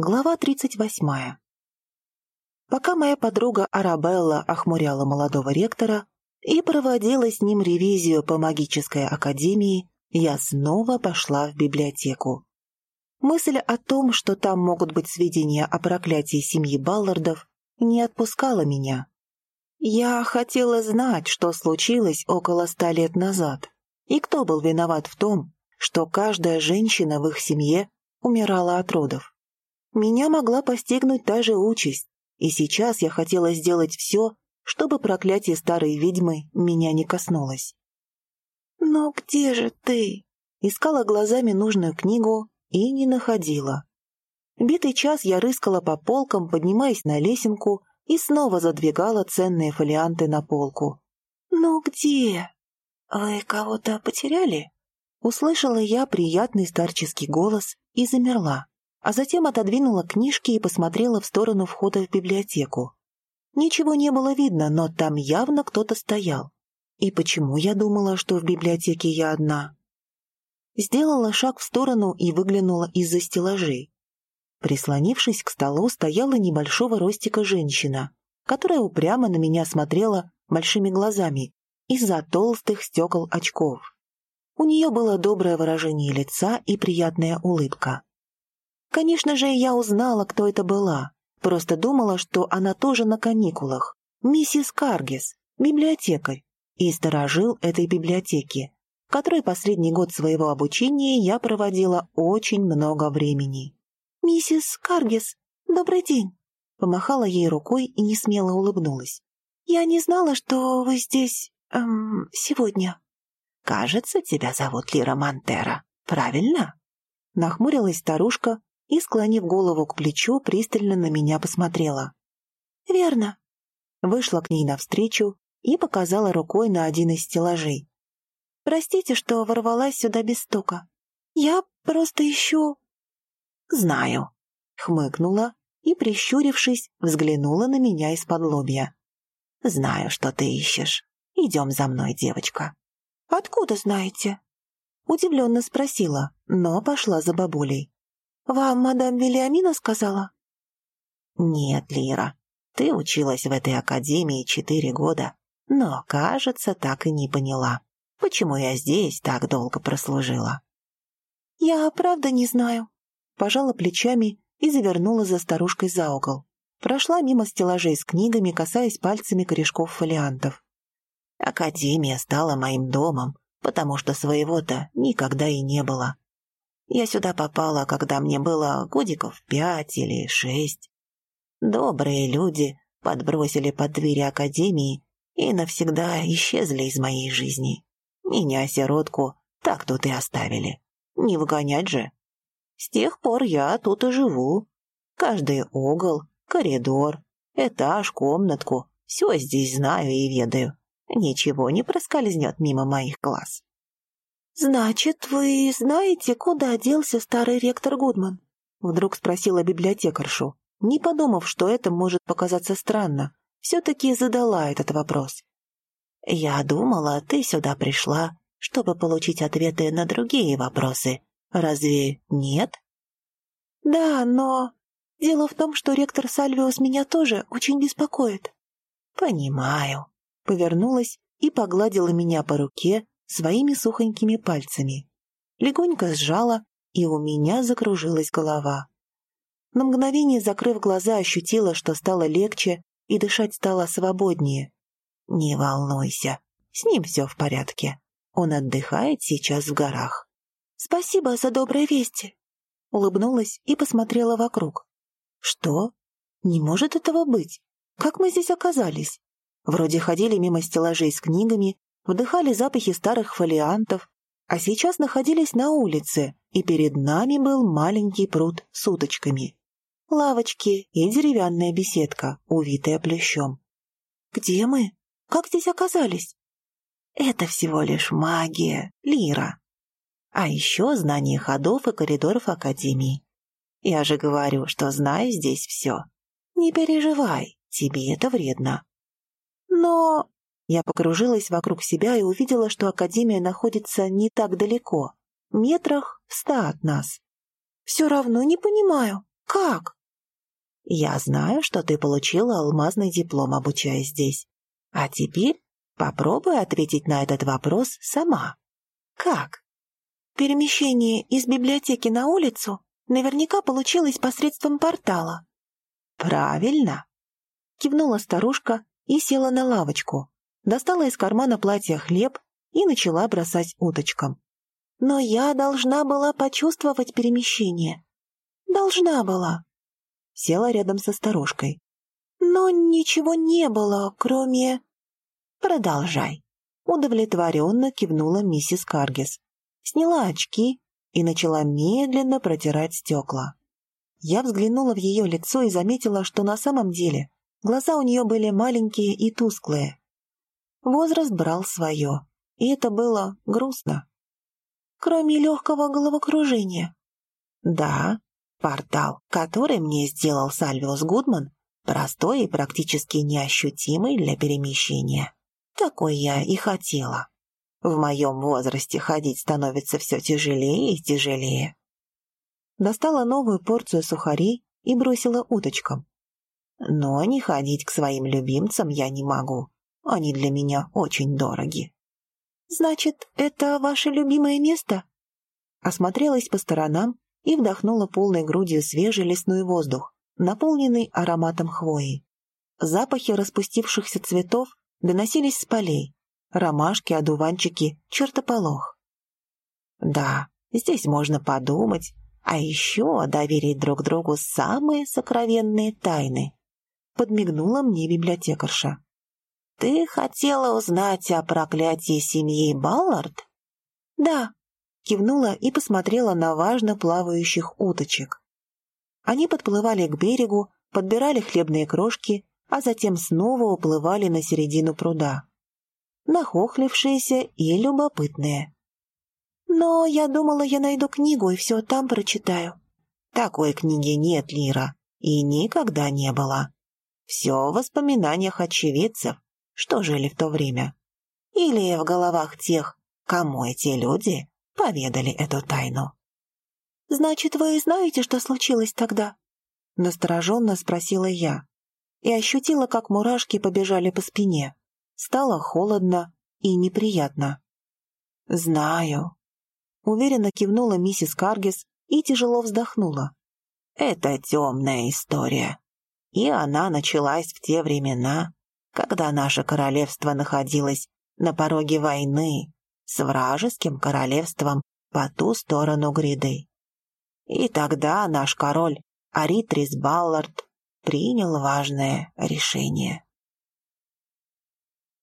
Глава 38. Пока моя подруга Арабелла охмуряла молодого ректора и проводила с ним ревизию по магической академии, я снова пошла в библиотеку. Мысль о том, что там могут быть сведения о проклятии семьи Баллардов, не отпускала меня. Я хотела знать, что случилось около ста лет назад, и кто был виноват в том, что каждая женщина в их семье умирала от родов. Меня могла постигнуть та же участь, и сейчас я хотела сделать все, чтобы проклятие старой ведьмы меня не коснулось. «Но где же ты?» Искала глазами нужную книгу и не находила. Битый час я рыскала по полкам, поднимаясь на лесенку и снова задвигала ценные фолианты на полку. «Ну где? Вы кого-то потеряли?» Услышала я приятный старческий голос и замерла а затем отодвинула книжки и посмотрела в сторону входа в библиотеку. Ничего не было видно, но там явно кто-то стоял. И почему я думала, что в библиотеке я одна? Сделала шаг в сторону и выглянула из-за стеллажей. Прислонившись к столу, стояла небольшого ростика женщина, которая упрямо на меня смотрела большими глазами из-за толстых стекол очков. У нее было доброе выражение лица и приятная улыбка. Конечно же, я узнала, кто это была. Просто думала, что она тоже на каникулах. Миссис Каргис, библиотекарь, и сторожил этой библиотеки, которой последний год своего обучения я проводила очень много времени. «Миссис Каргис, добрый день!» Помахала ей рукой и несмело улыбнулась. «Я не знала, что вы здесь... Эм, сегодня». «Кажется, тебя зовут Лира Монтера, правильно?» Нахмурилась старушка, и, склонив голову к плечу, пристально на меня посмотрела. «Верно». Вышла к ней навстречу и показала рукой на один из стеллажей. «Простите, что ворвалась сюда без стука. Я просто ищу...» «Знаю», — хмыкнула и, прищурившись, взглянула на меня из-под лобья. «Знаю, что ты ищешь. Идем за мной, девочка». «Откуда знаете?» Удивленно спросила, но пошла за бабулей. «Вам мадам Вильямина сказала?» «Нет, Лира, ты училась в этой академии четыре года, но, кажется, так и не поняла, почему я здесь так долго прослужила». «Я правда не знаю», — пожала плечами и завернула за старушкой за угол. Прошла мимо стеллажей с книгами, касаясь пальцами корешков фолиантов. Академия стала моим домом, потому что своего-то никогда и не было. Я сюда попала, когда мне было годиков пять или шесть. Добрые люди подбросили под двери академии и навсегда исчезли из моей жизни. Меня, сиротку, так тут и оставили. Не выгонять же. С тех пор я тут и живу. Каждый угол, коридор, этаж, комнатку — все здесь знаю и ведаю. Ничего не проскользнет мимо моих глаз. «Значит, вы знаете, куда делся старый ректор Гудман?» Вдруг спросила библиотекаршу, не подумав, что это может показаться странно. Все-таки задала этот вопрос. «Я думала, ты сюда пришла, чтобы получить ответы на другие вопросы. Разве нет?» «Да, но...» «Дело в том, что ректор Сальвиус меня тоже очень беспокоит». «Понимаю», — повернулась и погладила меня по руке, своими сухонькими пальцами. Легонько сжала, и у меня закружилась голова. На мгновение, закрыв глаза, ощутила, что стало легче и дышать стало свободнее. «Не волнуйся, с ним все в порядке. Он отдыхает сейчас в горах». «Спасибо за добрые вести», — улыбнулась и посмотрела вокруг. «Что? Не может этого быть. Как мы здесь оказались?» Вроде ходили мимо стеллажей с книгами, вдыхали запахи старых фолиантов, а сейчас находились на улице, и перед нами был маленький пруд с уточками, лавочки и деревянная беседка, увитая плющом. «Где мы? Как здесь оказались?» «Это всего лишь магия, лира. А еще знание ходов и коридоров Академии. Я же говорю, что знаю здесь все. Не переживай, тебе это вредно». «Но...» Я покружилась вокруг себя и увидела, что Академия находится не так далеко, метрах в ста от нас. «Все равно не понимаю, Как? Я знаю, что ты получила алмазный диплом, обучаясь здесь. А теперь попробуй ответить на этот вопрос сама. Как? Перемещение из библиотеки на улицу наверняка получилось посредством портала. Правильно. Кивнула старушка и села на лавочку, достала из кармана платья хлеб и начала бросать уточкам. Но я должна была почувствовать перемещение. Должна была. Села рядом со старушкой. Но ничего не было, кроме... Продолжай. Удовлетворенно кивнула миссис Каргис. Сняла очки и начала медленно протирать стекла. Я взглянула в ее лицо и заметила, что на самом деле глаза у нее были маленькие и тусклые. Возраст брал свое, и это было грустно. Кроме легкого головокружения. Да, портал, который мне сделал Сальвиус Гудман, простой и практически неощутимый для перемещения. Такой я и хотела. В моем возрасте ходить становится все тяжелее и тяжелее. Достала новую порцию сухарей и бросила уточкам. Но не ходить к своим любимцам я не могу. Они для меня очень дороги. «Значит, это ваше любимое место?» Осмотрелась по сторонам и вдохнула полной грудью свежий лесной воздух, наполненный ароматом хвои. Запахи распустившихся цветов доносились с полей. Ромашки, одуванчики, чертополох. Да, здесь можно подумать, а еще доверить друг другу самые сокровенные тайны. Подмигнула мне библиотекарша. «Ты хотела узнать о проклятии семьи Баллард?» «Да», — кивнула и посмотрела на важно плавающих уточек. Они подплывали к берегу, подбирали хлебные крошки, а затем снова уплывали на середину пруда. Нахохлившиеся и любопытные. «Но я думала, я найду книгу и все там прочитаю». «Такой книги нет, Лира, и никогда не было. Все в воспоминаниях очевидцев, что жили в то время. Или в головах тех, кому эти люди поведали эту тайну. «Значит, вы знаете, что случилось тогда?» Настороженно спросила я и ощутила, как мурашки побежали по спине. Стало холодно и неприятно. «Знаю», — уверенно кивнула миссис Каргис и тяжело вздохнула. «Это темная история, и она началась в те времена, когда наше королевство находилось на пороге войны с вражеским королевством по ту сторону гряды. И тогда наш король Аритрис Баллард принял важное решение.